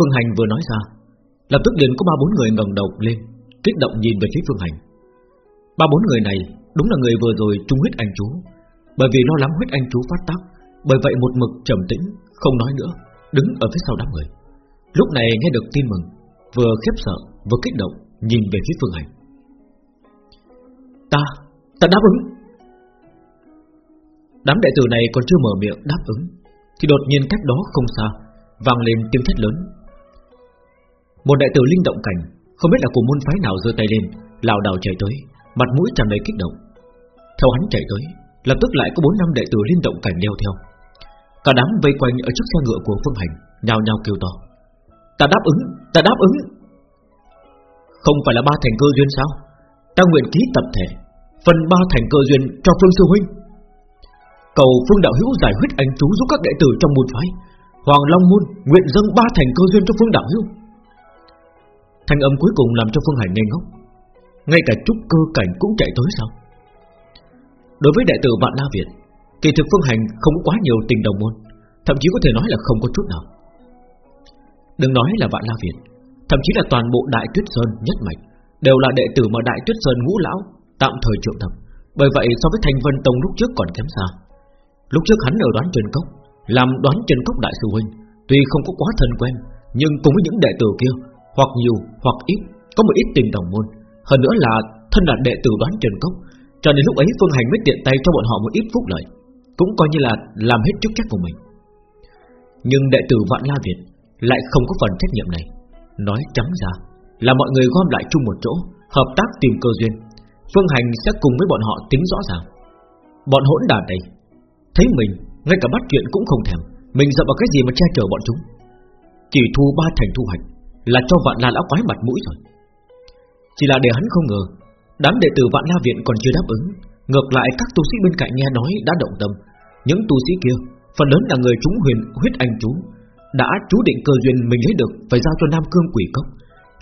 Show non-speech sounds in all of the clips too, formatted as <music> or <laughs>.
Phương Hành vừa nói ra Lập tức liền có ba bốn người ngẩng đầu lên Kích động nhìn về phía Phương Hành. Ba bốn người này đúng là người vừa rồi trung huyết anh chú Bởi vì lo lắng huyết anh chú phát tác Bởi vậy một mực trầm tĩnh Không nói nữa Đứng ở phía sau đám người. Lúc này nghe được tin mừng Vừa khiếp sợ vừa kích động Nhìn về phía Phương Hành. Ta, ta đáp ứng. Đám đệ tử này còn chưa mở miệng đáp ứng Thì đột nhiên cách đó không xa vang lên tiếng thét lớn. Một đại tử linh động cảnh Không biết là của môn phái nào giơ tay lên lảo đảo chạy tới Mặt mũi tràn đầy kích động. Theo hắn chạy tới Lập tức lại có bốn năm đệ tử linh động cảnh đeo theo. Cả đám vây quanh ở trước xe ngựa của Phương Hành Nhào nhào kêu to. Ta đáp ứng, ta đáp ứng. Không phải là ba thành cơ duyên sao? Ta nguyện ký tập thể Phần ba thành cơ duyên cho Phương Sư Huynh. Cầu Phương Đạo Hữu giải huyết anh chú giúp các đệ tử trong môn phái Hoàng Long Môn nguyện dâng ba thành cơ duyên cho Phương Đạo Hữu. Thanh âm cuối cùng làm cho Phương Hành ngây ngốc. Ngay cả trúc cơ cảnh cũng chạy tới sao? Đối với đệ tử Vạn La Việt, Kỳ thực Phương Hành không quá nhiều tình đồng môn, Thậm chí có thể nói là không có chút nào. Đừng nói là Vạn La Việt, Thậm chí là toàn bộ Đại Tuyết Sơn nhất mạch Đều là đệ tử mà Đại Tuyết Sơn ngũ lão Tạm thời triệu tập Bởi vậy so với Thanh Vân Tông lúc trước còn kém xa. Lúc trước hắn ở đoán Trần Cốc, Làm đoán Trần Cốc Đại Sư Huynh, Tuy không có quá thân quen, Nhưng cùng với những đệ tử kia hoặc nhiều hoặc ít, Có một ít tình đồng môn. Hơn nữa là thân là đệ tử đoán Trần Cốc, Cho nên lúc ấy Phương Hành mới tiện tay cho bọn họ một ít phúc lợi, Cũng coi như là làm hết chức trách của mình. Nhưng đệ tử Vạn La Việt Lại không có phần trách nhiệm này. Nói trắng ra Là mọi người gom lại chung một chỗ, Hợp tác tìm cơ duyên, Phương Hành sẽ cùng với bọn họ tính rõ ràng. Bọn hỗn đàn này Thấy mình ngay cả bắt chuyện cũng không thèm, Mình dựa vào cái gì mà che chở bọn chúng? Chỉ thu ba thành thu hoạch là cho vạn la lão quái mặt mũi rồi. Chỉ là để hắn không ngờ, Đám đệ tử vạn la viện còn chưa đáp ứng. Ngược lại, các tu sĩ bên cạnh nghe nói đã động tâm. Những tu sĩ kia, Phần lớn là người chúng huyền, huyết anh chú, Đã chú định cơ duyên mình lấy được Phải giao cho Nam Cương quỷ cốc.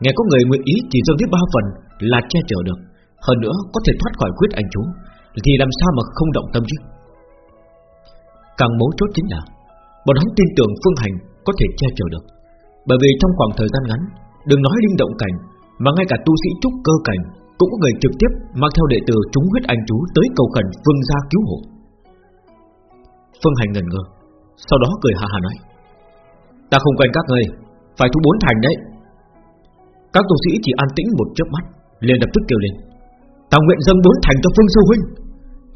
Nghe có người nguyện ý chỉ dâng tiếp ba phần Là che chở được. Hơn nữa, có thể thoát khỏi huyết anh chú, Thì làm sao mà không động tâm chứ? Càng mấu chốt chính là, Bọn hắn tin tưởng Phương Hành có thể che chở được. Bởi vì trong khoảng thời gian ngắn, Đừng nói linh động cảnh, Mà ngay cả tu sĩ trúc cơ cảnh Cũng có người trực tiếp mang theo đệ tử chúng huyết anh chú Tới cầu khẩn Phương gia cứu hộ. Phương Hành ngần ngơ, Sau đó cười hà hà nói, Ta không quen các người Phải thu bốn thành đấy. Các tu sĩ chỉ an tĩnh một chớp mắt, liền lập tức kêu lên, Ta nguyện dâng bốn thành cho Phương Sư Huynh,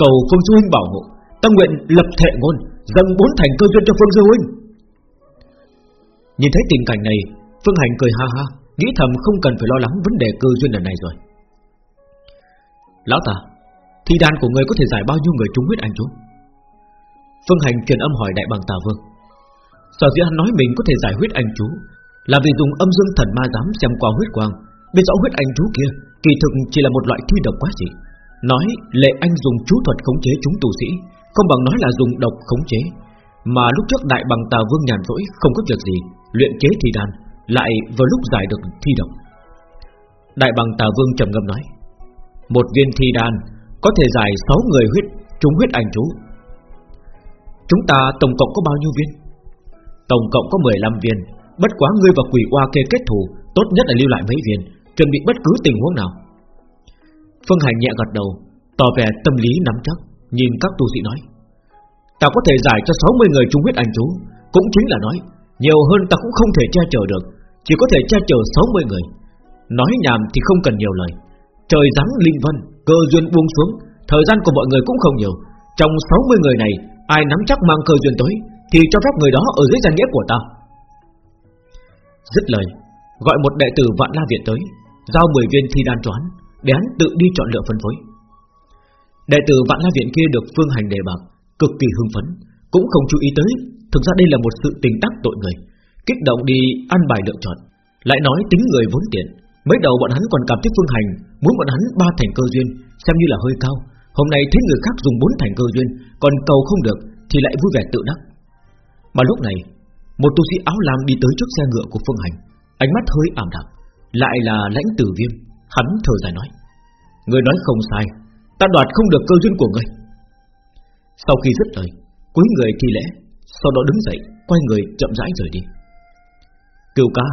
Cầu Phương Sư Huynh bảo hộ. Ta nguyện lập thệ ngôn, Dâng bốn thành cơ duyên cho Phương Sư Huynh. Nhìn thấy tình cảnh này, Phương Hành cười ha ha, Nghĩ thầm không cần phải lo lắng vấn đề cơ duyên lần này rồi. Lão ta Thi đan của người có thể giải bao nhiêu người trúng huyết anh chú? Phương Hành truyền âm hỏi đại bằng tà vương. Sở dĩ hắn nói mình có thể giải huyết anh chú Là vì dùng âm dương thần ma dám xem qua huyết quang, Biết rõ huyết anh chú kia Kỳ thực chỉ là một loại thi độc quá dị. Nói, lệ anh dùng chú thuật khống chế chúng tù sĩ, Không bằng nói là dùng độc khống chế, Mà lúc trước đại bằng tà vương nhàn rỗi Không có việc gì. Luyện chế thi đan, Lại vừa lúc giải được thi độc. Đại bằng tà vương trầm ngâm nói, Một viên thi đan Có thể giải 6 người huyết chúng huyết ảnh chú. Chúng ta tổng cộng có bao nhiêu viên? Tổng cộng có 15 viên. Bất quá ngươi và quỷ oa kê kết thù, Tốt nhất là lưu lại mấy viên, Chuẩn bị bất cứ tình huống nào. Phương Hành nhẹ gật đầu, Tỏ vẻ tâm lý nắm chắc, Nhìn các tu sĩ nói, Ta có thể giải cho 60 người trung huyết ảnh chú, Cũng chính là nói nhiều hơn ta cũng không thể che chở được, Chỉ có thể che chở 60 người. Nói nhảm thì không cần nhiều lời. Trời giáng linh vân, Cơ duyên buông xuống, Thời gian của mọi người cũng không nhiều. Trong 60 người này, Ai nắm chắc mang cơ duyên tới, Thì cho phép người đó ở dưới danh nghĩa của ta. Dứt lời, Gọi một đệ tử vạn la viện tới, Giao 10 viên thi đan choán Để hắn tự đi chọn lựa phân phối. Đệ tử vạn la viện kia được phương hành đề bạc, Cực kỳ hưng phấn. Cũng không chú ý tới. Thực ra đây là một sự tình tác tội người. Kích động đi ăn bài lựa chọn. Lại nói tính người vốn tiện. Mới đầu bọn hắn còn cảm thấy phương hành, Muốn bọn hắn ba thành cơ duyên, Xem như là hơi cao. Hôm nay thấy người khác dùng bốn thành cơ duyên, Còn cầu không được, thì lại vui vẻ tự đắc. Mà lúc này, Một tu sĩ áo lam đi tới trước xe ngựa của phương hành. Ánh mắt hơi ảm đạm, Lại là lãnh tử viêm. Hắn thở dài nói, Người nói không sai, Ta đoạt không được cơ duyên của người Sau khi dứt lời Cúi người thi lễ, Sau đó đứng dậy, Quay người chậm rãi rời đi. Cửu ca,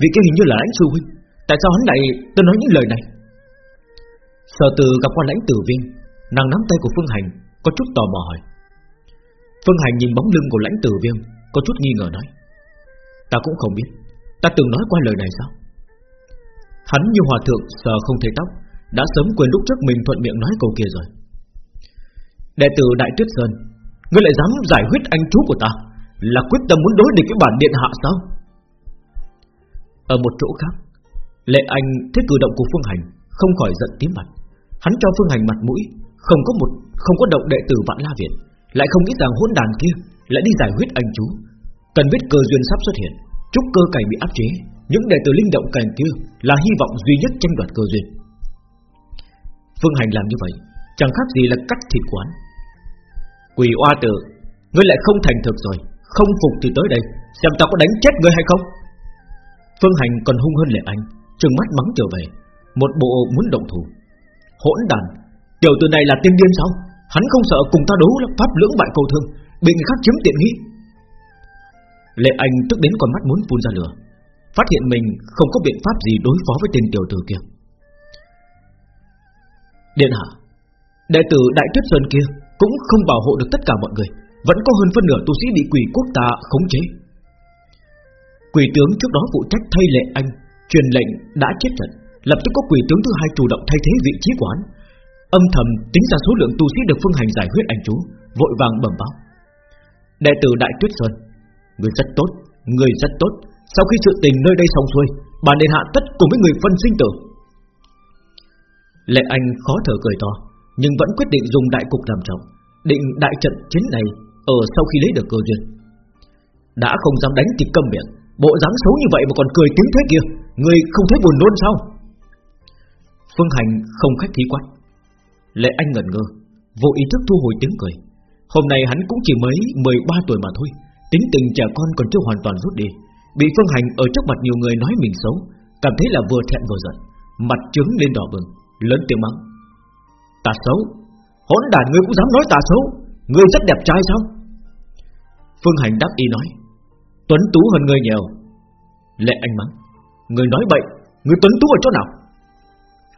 Vị kia hình như là lãnh sư huynh, Tại sao hắn lại tôi nói những lời này? Sở từ gặp qua lãnh tử viên Nàng nắm tay của Phương Hành, Có chút tò mò hỏi. Phương Hành nhìn bóng lưng của lãnh tử viên Có chút nghi ngờ nói. Ta cũng không biết, Ta từng nói qua lời này sao? Hắn như hòa thượng sờ không thấy tóc, Đã sớm quên lúc trước mình thuận miệng nói câu kia rồi. Đệ tử Đại Tuyết Sơn Ngươi lại dám giải quyết anh chú của ta? Là quyết tâm muốn đối địch với bản điện hạ sao? Ở một chỗ khác, Lệ Anh thấy cử động của Phương Hành Không khỏi giận tím mặt. Hắn cho Phương Hành mặt mũi, Không có một, không có động đệ tử Vạn La Viện, Lại không nghĩ rằng hỗn đàn kia Lại đi giải quyết anh chú. Cần biết cơ duyên sắp xuất hiện Trúc cơ cảnh bị áp chế, Những đệ tử linh động cảnh kia Là hy vọng duy nhất tranh đoạt cơ duyên. Phương Hành làm như vậy, Chẳng khác gì là cắt thịt quán. Quỷ oa tử, Ngươi lại không thành thực rồi, Không phục thì tới đây, Xem ta có đánh chết ngươi hay không. Phương Hành còn hung hơn Lệ Anh, Trừng mắt mắng trở về, Một bộ muốn động thủ. Hỗn đàn, Tiểu tử này là tiên điên sao? Hắn không sợ cùng ta đấu pháp lưỡng bại cầu thương, Bị người khác chiếm tiện nghi. Lệ Anh tức đến con mắt muốn phun ra lửa, Phát hiện mình không có biện pháp gì đối phó với tên tiểu tử kia. Điện hạ, Đệ tử Đại Tuyết Sơn kia cũng không bảo hộ được tất cả mọi người Vẫn có hơn phân nửa tu sĩ bị quỷ quốc ta khống chế. Quỷ tướng trước đó phụ trách thay Lệ Anh Truyền lệnh đã chết trận Lập tức có quỷ tướng thứ hai chủ động thay thế vị trí quán. Âm thầm tính ra số lượng tu sĩ được phương hành giải huyết anh chú Vội vàng bẩm báo. Đệ tử Đại Tuyết Sơn Người rất tốt, người rất tốt Sau khi sự tình nơi đây xong xuôi bàn đền hạ tất cùng với người phân sinh tử. Lệ Anh khó thở cười to. Nhưng vẫn quyết định dùng đại cục làm trọng, Định đại trận chiến này Ở sau khi lấy được cơ duyên. Đã không dám đánh thì câm miệng, Bộ dáng xấu như vậy mà còn cười tiếng thế kia, Người không thấy buồn nôn sao? Phương Hành không khách khí quát Lệ Anh ngẩn ngơ, Vô ý thức thu hồi tiếng cười. Hôm nay hắn cũng chỉ mới 13 tuổi mà thôi, Tính tình trẻ con còn chưa hoàn toàn rút đi. Bị Phương Hành ở trước mặt nhiều người nói mình xấu, Cảm thấy là vừa thẹn vừa giận, Mặt trướng lên đỏ bừng, Lớn tiếng mắng. Ta xấu. Hỗn đàn ngươi cũng dám nói ta xấu. Ngươi rất đẹp trai sao? Phương Hành đáp y nói. Tuấn tú hơn ngươi nhiều. Lệ anh mắng. Ngươi nói bậy. Ngươi tuấn tú ở chỗ nào?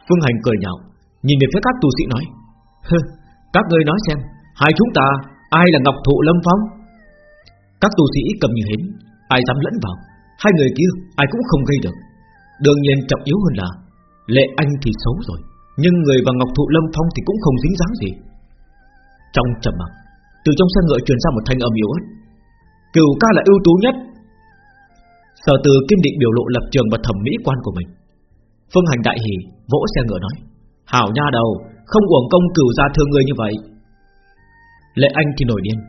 Phương Hành cười nhạo. Nhìn về phía các tu sĩ nói. Các ngươi nói xem, Hai chúng ta ai là Ngọc Thụ Lâm Phong? Các tu sĩ cầm như hến, Ai dám lẫn vào? Hai người kia, ai cũng không gây được. Đương nhiên trọng yếu hơn là, Lệ Anh thì xấu rồi. Nhưng người và Ngọc Thụ Lâm Phong thì cũng không dính dáng gì. Trong trầm mặc Từ trong xe ngựa truyền ra một thanh âm yếu ớt. Cửu ca là ưu tú nhất. Sở từ kiên định biểu lộ lập trường và thẩm mỹ quan của mình. Phương hành đại hỉ Vỗ xe ngựa nói Hảo nha đầu Không uổng công cửu gia thương người như vậy. Lệ anh thì nổi điên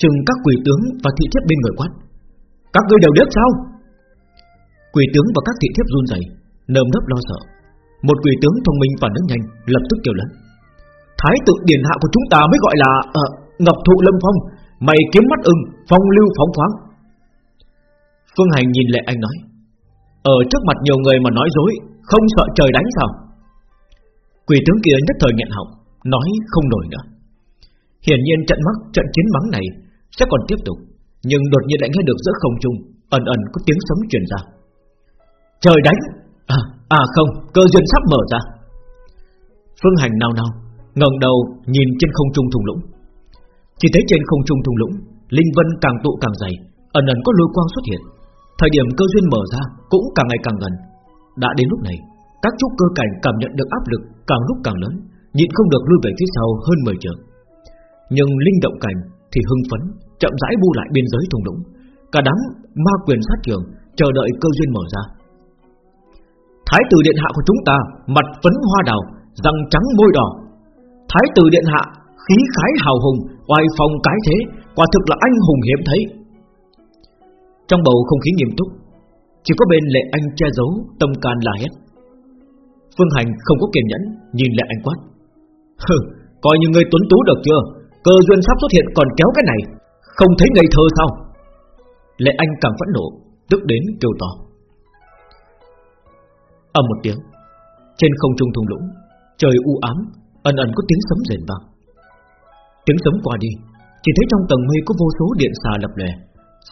Chừng các quỷ tướng và thị thiếp bên người quát Các ngươi đều biết sao? Quỷ tướng và các thị thiếp run rẩy, nơm nớp lo sợ. Một quỷ tướng thông minh phản ứng nhanh Lập tức kêu lớn. Thái tự điển hạ của chúng ta mới gọi là à, Ngọc thụ lâm phong. Mày kiếm mắt ưng Phong lưu phóng khoáng. Phương Hành nhìn Lệ Anh nói Ở trước mặt nhiều người mà nói dối Không sợ trời đánh sao? Quỷ tướng kia nhất thời nghẹn họng Nói không nổi nữa. Hiển nhiên trận mắc trận chiến mắng này Sẽ còn tiếp tục Nhưng đột nhiên lại nghe được giữa không trung Ẩn ẩn có tiếng sấm truyền ra. Trời đánh? À, à không, cơ duyên sắp mở ra. Phương Hành nào nào ngẩng đầu nhìn trên không trung thùng lũng. Chỉ thấy trên không trung thùng lũng Linh vân càng tụ càng dày Ẩn ẩn có lôi quang xuất hiện. Thời điểm cơ duyên mở ra cũng càng ngày càng gần. Đã đến lúc này Các trúc cơ cảnh cảm nhận được áp lực càng lúc càng lớn Nhịn không được lui về phía sau hơn 10 trường Nhưng linh động cảnh thì hưng phấn Chậm rãi bu lại biên giới thùng lũng. Cả đám ma quyền sát trường Chờ đợi cơ duyên mở ra. Thái tử điện hạ của chúng ta Mặt phấn hoa đào Răng trắng môi đỏ. Thái tử điện hạ Khí khái hào hùng Oai phong cái thế Quả thực là anh hùng hiếm thấy. Trong bầu không khí nghiêm túc Chỉ có bên lệ anh che giấu Tâm can là hết Phương Hành không có kiềm nhẫn Nhìn lệ anh quát. <laughs> Hừ, coi như người tuấn tú được chưa? Cơ duyên sắp xuất hiện còn kéo cái này Không thấy ngây thơ sao? Lệ anh càng phẫn nộ Tức đến kêu to. Ầm một tiếng. Trên không trung thung lũng, Trời u ám, Ẩn ẩn có tiếng sấm rền vang. Tiếng sấm qua đi, Chỉ thấy trong tầng mây có vô số điện xà lập lè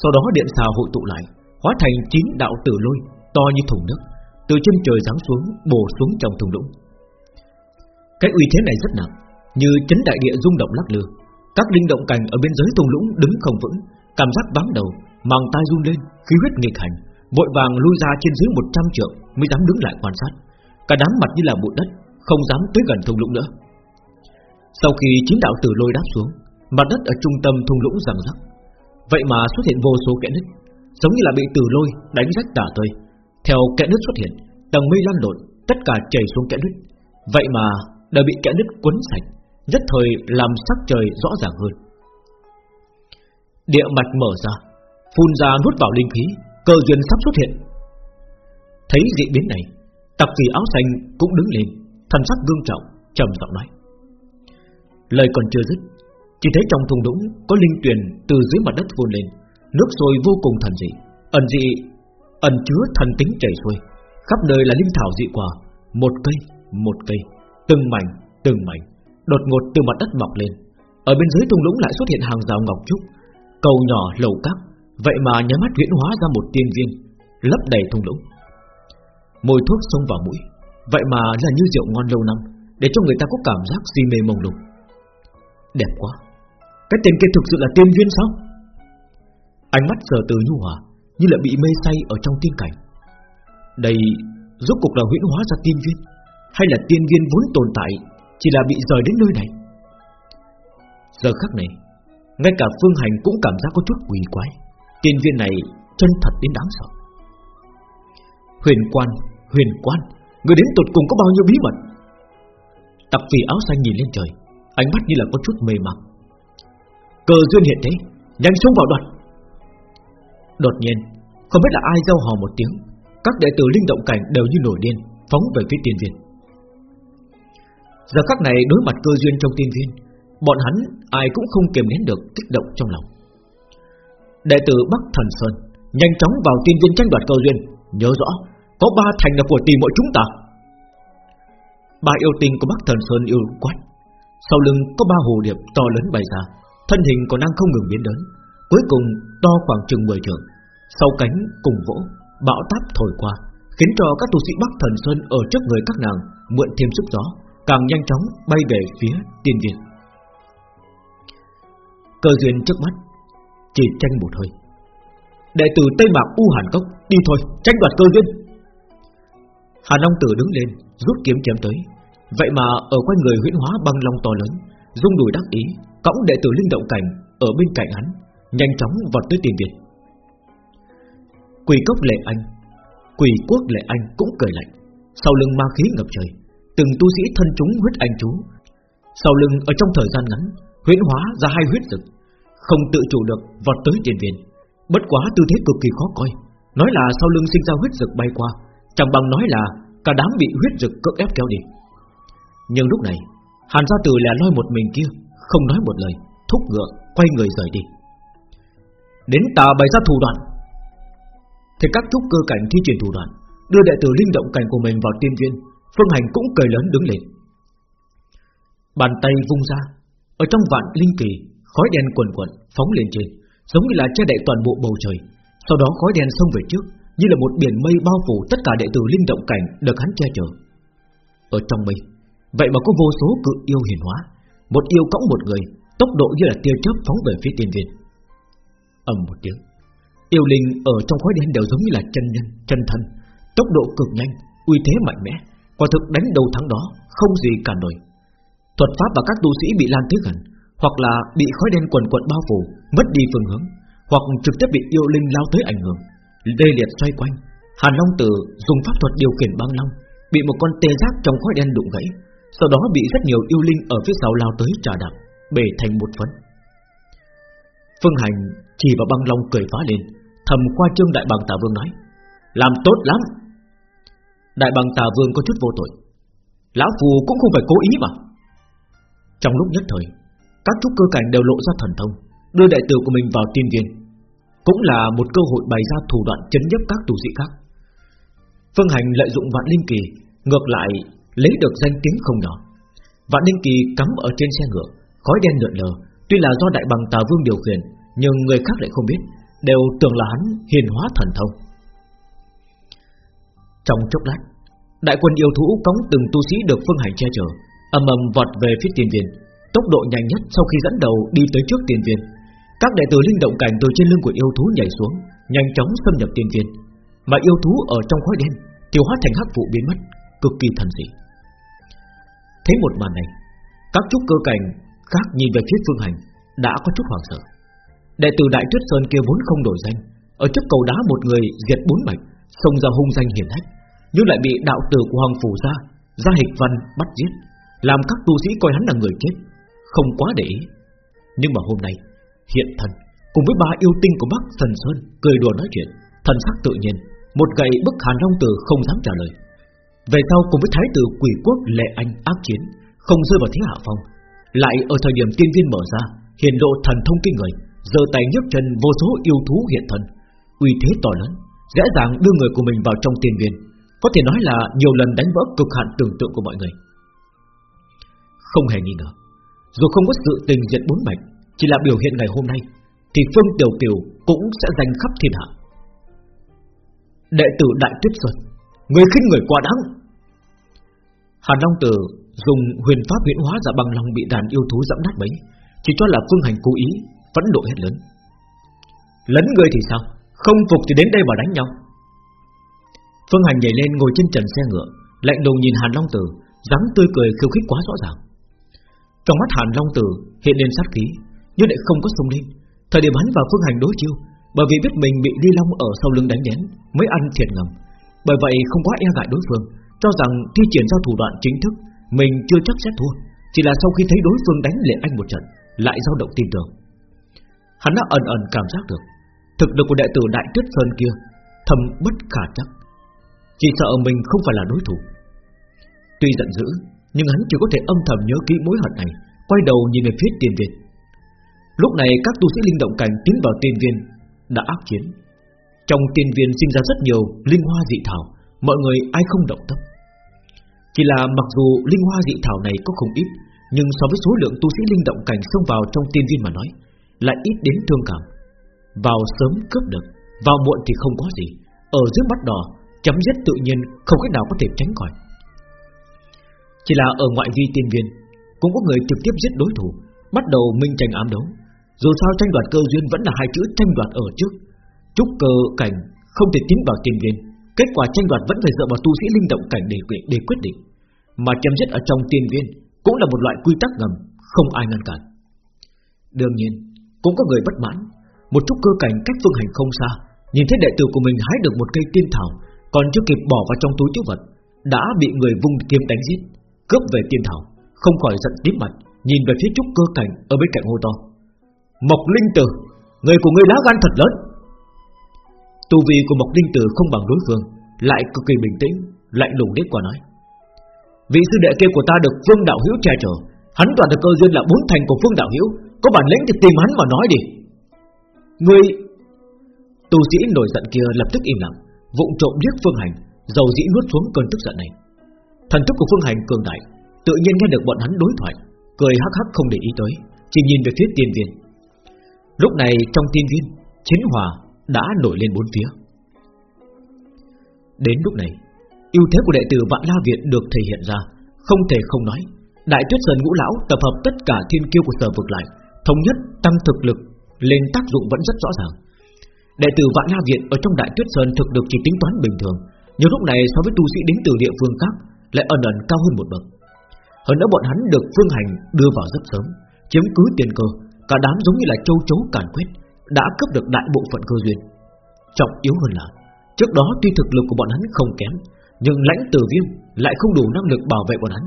Sau đó điện xà hội tụ lại, Hóa thành chín đạo tử lôi, To như thùng nước, Từ trên trời giáng xuống, bổ xuống trong thùng lũng. Cái uy thế này rất nặng, Như chấn đại địa rung động lắc lư. Các linh động cảnh ở biên giới thùng lũng đứng không vững, Cảm giác vắng đầu, Màng tai run lên, khí huyết nghịch hành. Vội vàng lui ra trên dưới 100 trượng Mới dám đứng lại quan sát. Cả đám mặt như là bụi đất, Không dám tới gần thung lũng nữa. Sau khi chính đạo tử lôi đáp xuống, Mặt đất ở trung tâm thung lũng rằng rắc Vậy mà xuất hiện vô số kẽ nứt, Giống như là bị tử lôi đánh rách tả tơi. Theo kẽ nứt xuất hiện, Tầng mây lan lộn, Tất cả chảy xuống kẽ nứt. Vậy mà đã bị kẽ nứt cuốn sạch, Nhất thời làm sắc trời rõ ràng hơn. Địa mạch mở ra, Phun ra nuốt vào linh khí Cơ duyên sắp xuất hiện. Thấy dị biến này Tặc kỳ áo xanh cũng đứng lên Thần sắc gương trọng trầm giọng nói. Lời còn chưa dứt Chỉ thấy trong thùng đũng có linh tuyền Từ dưới mặt đất phun lên Nước sôi vô cùng thần dị. Ẩn dị ẩn chứa thần tính chảy xuôi. Khắp nơi là linh thảo dị quả Một cây, một cây Từng mảnh, từng mảnh Đột ngột từ mặt đất mọc lên. Ở bên dưới thung lũng lại xuất hiện hàng rào ngọc trúc Cầu nhỏ lầu cát Vậy mà nhắm mắt huyễn hóa ra một tiên viên, Lấp đầy thung lũng. Mùi thuốc xông vào mũi. Vậy mà là như rượu ngon lâu năm, Để cho người ta có cảm giác si mê mông lung. Đẹp quá. Cái tên kia thực sự là tiên viên sao? Ánh mắt giờ từ nhu hòa, Như là bị mê say ở trong tiên cảnh. Đây rốt cục là huyễn hóa ra tiên viên, Hay là tiên viên vốn tồn tại Chỉ là bị rời đến nơi này? Giờ khắc này, Ngay cả Phương Hành cũng cảm giác có chút quỷ quái. Tiên viên này chân thật đến đáng sợ. Huyền quan Huyền quan, Người đến tụt cùng có bao nhiêu bí mật? Tặc vì áo xanh nhìn lên trời, Ánh mắt như là có chút mê mặc Cờ duyên hiện thế, Nhanh xuống vào đoạt. Đột nhiên, Không biết là ai giao hò một tiếng, Các đệ tử linh động cảnh đều như nổi điên, Phóng về phía tiên viên. Giờ các này đối mặt cơ duyên trong tiên viên, Bọn hắn ai cũng không kiềm nén được kích động trong lòng. Đệ tử Bắc Thần Sơn Nhanh chóng vào tiên viên tranh đoạt cơ duyên. Nhớ rõ Có ba thành là của tìm mọi chúng ta. Ba yêu tinh của Bắc Thần Sơn yêu quát Sau lưng có ba hồ điệp to lớn bày ra Thân hình còn đang không ngừng biến lớn Cuối cùng to khoảng chừng 10 trượng, Sau cánh cùng vỗ Bão táp thổi qua Khiến cho các tu sĩ Bắc Thần Sơn ở trước người các nàng Mượn thêm sức gió Càng nhanh chóng bay về phía tiên viên. Cơ duyên trước mắt chỉ tranh một hơi. Đệ tử Tây Mạc U Hàn Cốc, Đi thôi, tranh đoạt cơ duyên. Hàn Long Tử đứng lên, Rút kiếm chém tới. Vậy mà ở quanh người huyễn hóa băng long to lớn Dung đùi đắc ý, Cõng đệ tử linh động cảnh Ở bên cạnh hắn, Nhanh chóng vọt tới tiền viện. Quỷ cốc lệ anh Quỷ quốc lệ anh cũng cười lạnh. Sau lưng ma khí ngập trời, Từng tu sĩ thân chúng huyết anh chú. Sau lưng ở trong thời gian ngắn, Huyễn hóa ra hai huyết rực không tự chủ được vọt tới tiền viện. Bất quá tư thế cực kỳ khó coi. Nói là sau lưng sinh ra huyết rực bay qua, Chẳng bằng nói là cả đám bị huyết rực cưỡng ép kéo đi. Nhưng lúc này, Hàn gia tử là loi một mình kia, Không nói một lời, Thúc ngựa quay người rời đi. Đến tà bày ra thủ đoạn. Thì các trúc cơ cảnh thi triển thủ đoạn, Đưa đệ tử linh động cảnh của mình vào tiên viên Phương Hành cũng cười lớn đứng lên. Bàn tay vung ra, Ở trong vạn linh kỳ Khói đen cuồn cuộn phóng lên trên, Giống như là che đậy toàn bộ bầu trời. Sau đó khói đen xông về trước, Như là một biển mây bao phủ tất cả đệ tử linh động cảnh Được hắn che chở. Ở trong mây, Vậy mà có vô số cự yêu hiển hóa, Một yêu cõng một người, Tốc độ như là tia chớp phóng về phía tiên viên. Ầm một tiếng, Yêu linh ở trong khói đen đều giống như là chân nhân, Chân thân, Tốc độ cực nhanh, Uy thế mạnh mẽ, Quả thực đánh đầu thắng đó, Không gì cản nổi. Thuật pháp và các tu sĩ bị lan tới gần hoặc là bị khói đen quần quận bao phủ, Mất đi phương hướng, Hoặc trực tiếp bị yêu linh lao tới ảnh hưởng. Lê liệt xoay quanh, Hàn Long Tử dùng pháp thuật điều khiển băng long, Bị một con tê giác trong khói đen đụng gãy, Sau đó bị rất nhiều yêu linh ở phía sau lao tới trà đạp, Bể thành một phấn. Phương Hành chỉ vào băng long cười phá lên, Thầm qua trương đại bằng tà vương nói, Làm tốt lắm. Đại bằng tà vương có chút vô tội, Lão phù cũng không phải cố ý mà. Trong lúc nhất thời các trúc cơ cảnh đều lộ ra thần thông, Đưa đại tử của mình vào tiên viên. Cũng là một cơ hội bày ra thủ đoạn chấn nhấp các tù sĩ khác. Phương Hành lợi dụng vạn linh kỳ, Ngược lại lấy được danh tiếng không nhỏ. Vạn linh kỳ cắm ở trên xe ngựa, Khói đen lượn lờ, Tuy là do đại bằng tà vương điều khiển, Nhưng người khác lại không biết, Đều tưởng là hắn hiền hóa thần thông. Trong chốc lát, Đại quân yêu thú cống từng tu sĩ được phương hành che chở âm ầm vọt về phía tiền viên. Tốc độ nhanh nhất sau khi dẫn đầu đi tới trước tiền viên Các đệ tử linh động cảnh từ trên lưng của yêu thú nhảy xuống, Nhanh chóng xâm nhập tiền viên Mà yêu thú ở trong khói đen, Tiêu hóa thành hắc vụ biến mất, Cực kỳ thần dị. Thấy một màn này, Các trúc cơ cảnh khác nhìn về phía phương hành Đã có chút hoảng sợ. Đệ tử Đại Tuyết Sơn kia vốn không đổi danh, Ở trước cầu đá một người diệt bốn mạch Xông ra hung danh hiển hách, Nhưng lại bị đạo tử của Hoàng Phủ gia Gia Hịch Văn bắt giết, Làm các tu sĩ coi hắn là người chết. Không quá để ý. Nhưng mà hôm nay hiện thần Cùng với ba yêu tinh của Bắc Thần Sơn Cười đùa nói chuyện Thần sắc tự nhiên Một gậy bức Hàn Long Tử không dám trả lời. Về sau cùng với Thái tử Quỷ Quốc Lệ Anh ác chiến Không rơi vào thế hạ phong. Lại ở thời điểm tiên viên mở ra Hiện lộ thần thông kinh người giờ tay nhấc chân vô số yêu thú hiện thần uy thế to lớn, dễ dàng đưa người của mình vào trong tiền viên, có thể nói là nhiều lần đánh vỡ cực hạn tưởng tượng của mọi người. Không hề nghi ngờ, dù không có sự tình diệt bốn mạch, chỉ là biểu hiện ngày hôm nay, thì Phương Tiểu Kiều cũng sẽ danh khắp thiên hạ. Đệ tử Đại Tuyết Sơn, người khinh người quá đáng. Hàn Long Tử dùng huyền pháp huyễn hóa ra bằng lòng bị đàn yêu thú dẫm nát bấy, chỉ cho là Phương Hành cố ý phẫn nộ hết lớn Lấn người thì sao Không phục thì đến đây mà đánh nhau Phương Hành nhảy lên ngồi trên trần xe ngựa Lạnh lùng nhìn Hàn Long Tử dáng tươi cười khiêu khích quá rõ ràng trong mắt Hàn Long Tử hiện lên sát khí, Nhưng lại không có sông lên. Thời điểm hắn và Phương Hành đối chiêu, Bởi vì biết mình bị Ly Long ở sau lưng đánh đến Mới ăn thiệt ngầm. Bởi vậy không quá e ngại đối phương, Cho rằng thi triển ra thủ đoạn chính thức, Mình chưa chắc sẽ thua. Chỉ là sau khi thấy đối phương đánh lệ anh một trận, Lại dao động tin tưởng. Hắn đã ẩn ẩn cảm giác được, Thực lực của đệ tử Đại Tuyết Sơn kia Thầm bất khả chắc. Chỉ sợ mình không phải là đối thủ. Tuy giận dữ nhưng hắn chỉ có thể âm thầm nhớ kỹ mối hận này Quay đầu nhìn về phía tiền viện Lúc này các tu sĩ linh động cảnh tiến vào tiên viên Đã ác chiến Trong tiên viên sinh ra rất nhiều linh hoa dị thảo Mọi người ai không động tâm Chỉ là mặc dù linh hoa dị thảo này có không ít Nhưng so với số lượng tu sĩ linh động cảnh xông vào trong tiên viên mà nói lại ít đến thương cảm. Vào sớm cướp được, vào muộn thì không có gì. Ở dưới mắt đỏ, chấm dứt tự nhiên không cách nào có thể tránh khỏi. Chỉ là ở ngoại vi tiên viên, cũng có người trực tiếp giết đối thủ, bắt đầu minh tranh ám đấu. Dù sao tranh đoạt cơ duyên vẫn là hai chữ tranh đoạt ở trước. Trúc cơ cảnh không thể tiến vào tiên viên, kết quả tranh đoạt vẫn phải dựa vào tu sĩ linh động cảnh để để quyết định. Mà chấm dứt ở trong tiên viên cũng là một loại quy tắc ngầm, không ai ngăn cản. Đương nhiên, cũng có người bất mãn Một chút cơ cảnh cách phương hành không xa Nhìn thấy đệ tử của mình hái được một cây tiên thảo Còn chưa kịp bỏ vào trong túi chứa vật Đã bị người vung kiếm đánh giết Cướp về tiên thảo, Không khỏi giận tím mặt, Nhìn về phía trúc cơ cảnh ở bên cạnh hô to. Mộc Linh Tử, Người của ngươi lá gan thật lớn. Tu vi của Mộc Linh Tử không bằng đối phương, Lại cực kỳ bình tĩnh, Lạnh lùng đến quả nói. Vị sư đệ kia của ta được Phương Đạo Hữu che chở, Hắn toàn được cơ duyên là bốn thành của Phương Đạo Hữu, có bản lĩnh thì tìm hắn mà nói đi. Ngươi Tu sĩ nổi giận kia lập tức im lặng, Vụng trộm liếc Phương Hành, Dầu dĩ nuốt xuống cơn tức giận này. Thần thức của Phương Hành cường đại Tự nhiên nghe được bọn hắn đối thoại Cười hắc hắc không để ý tới Chỉ nhìn về phía tiên viên Lúc này trong tiên viên Chiến hòa đã nổi lên bốn phía Đến lúc này ưu thế của đệ tử Vạn La Viện được thể hiện ra Không thể không nói Đại Tuyết Sơn Ngũ Lão tập hợp tất cả thiên kiêu của sở vực lại thống nhất tăng thực lực lên tác dụng vẫn rất rõ ràng. Đệ tử Vạn La Viện ở trong Đại Tuyết Sơn thực lực chỉ tính toán bình thường, nhưng lúc này so với tu sĩ đến từ địa phương khác lại ẩn ẩn cao hơn một bậc. Hơn nữa bọn hắn được Phương Hành đưa vào rất sớm, chiếm cứ tiền cơ, cả đám giống như là châu chấu càn quét, đã cướp được đại bộ phận cơ duyên. Trọng yếu hơn là, trước đó tuy thực lực của bọn hắn không kém, nhưng lãnh tử viêm lại không đủ năng lực bảo vệ bọn hắn.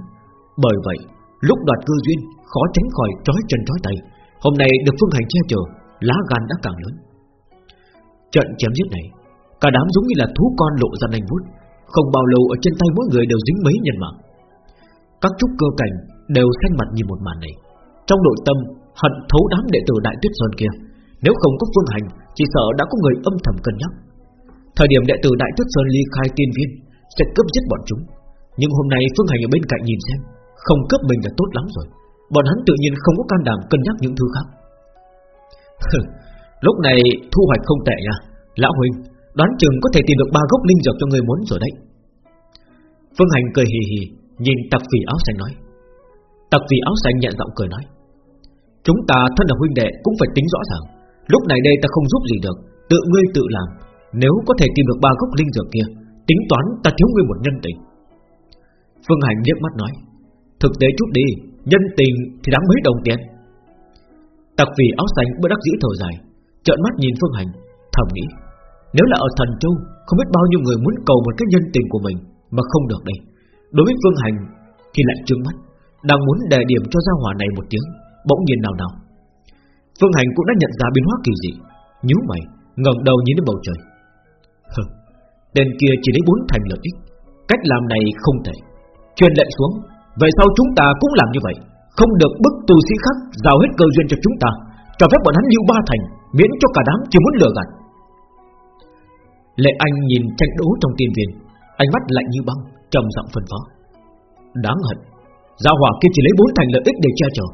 Bởi vậy, lúc đoạt cơ duyên khó tránh khỏi trói chân trói tay, Hôm nay được phương hành che chở Lá gan đã càng lớn Trận chém giết này Cả đám giống như là thú con lộ ra nanh vút không bao lâu, ở trên tay mỗi người đều dính mấy nhân mạng. Các trúc cơ cảnh Đều xanh mặt nhìn một màn này. Trong nội tâm, hận thấu đám đệ tử Đại Tuyết Sơn kia, Nếu không có phương hành, Chỉ sợ đã có người âm thầm cân nhắc. Thời điểm đệ tử Đại Tuyết Sơn ly khai tiên viên, Sẽ cướp giết bọn chúng. Nhưng hôm nay phương hành ở bên cạnh nhìn xem, Không cướp mình là tốt lắm rồi. Bọn hắn tự nhiên không có can đảm cân nhắc những thứ khác. <laughs> Lúc này, thu hoạch không tệ nha. Lão Huynh Đoán chừng có thể tìm được ba gốc linh dược cho người muốn rồi đấy. Phương Hành cười hì hì, Nhìn tặc phỉ áo xanh nói. Tặc phỉ áo xanh nhẹ giọng cười nói. Chúng ta thân là huynh đệ cũng phải tính rõ ràng. Lúc này đây ta không giúp gì được, Tự ngươi tự làm. Nếu có thể tìm được ba gốc linh dược kia, Tính toán ta thiếu ngươi một nhân tình. Phương Hành liếc mắt nói. Thực tế chút đi, Nhân tình thì đáng mấy đồng tiền. Tặc vì áo xanh bất đắc dĩ thở dài, Trợn mắt nhìn Phương Hành, Thầm nghĩ. Nếu là ở thần châu Không biết bao nhiêu người muốn cầu một cái nhân tình của mình Mà không được đây. Đối với Phương Hành Thì lại trừng mắt Đang muốn đề điểm cho gia hỏa này một tiếng Bỗng nhiên nào nào. Phương Hành cũng đã nhận ra biến hóa kỳ dị nhíu mày ngẩng đầu nhìn đến bầu trời. Hừ, Tên kia chỉ lấy bốn thành lợi ích Cách làm này không thể Truyền lệnh xuống Vậy sau chúng ta cũng làm như vậy Không được bức tù sĩ khác Giao hết cơ duyên cho chúng ta Cho phép bọn hắn lưu ba thành Miễn cho cả đám chỉ muốn lừa gạt. Lệ Anh nhìn tranh đấu trong tiên viên. Ánh mắt lạnh như băng, trầm giọng phân phó. Đáng hận. Giao hỏa kia chỉ lấy bốn thành lợi ích để che chở.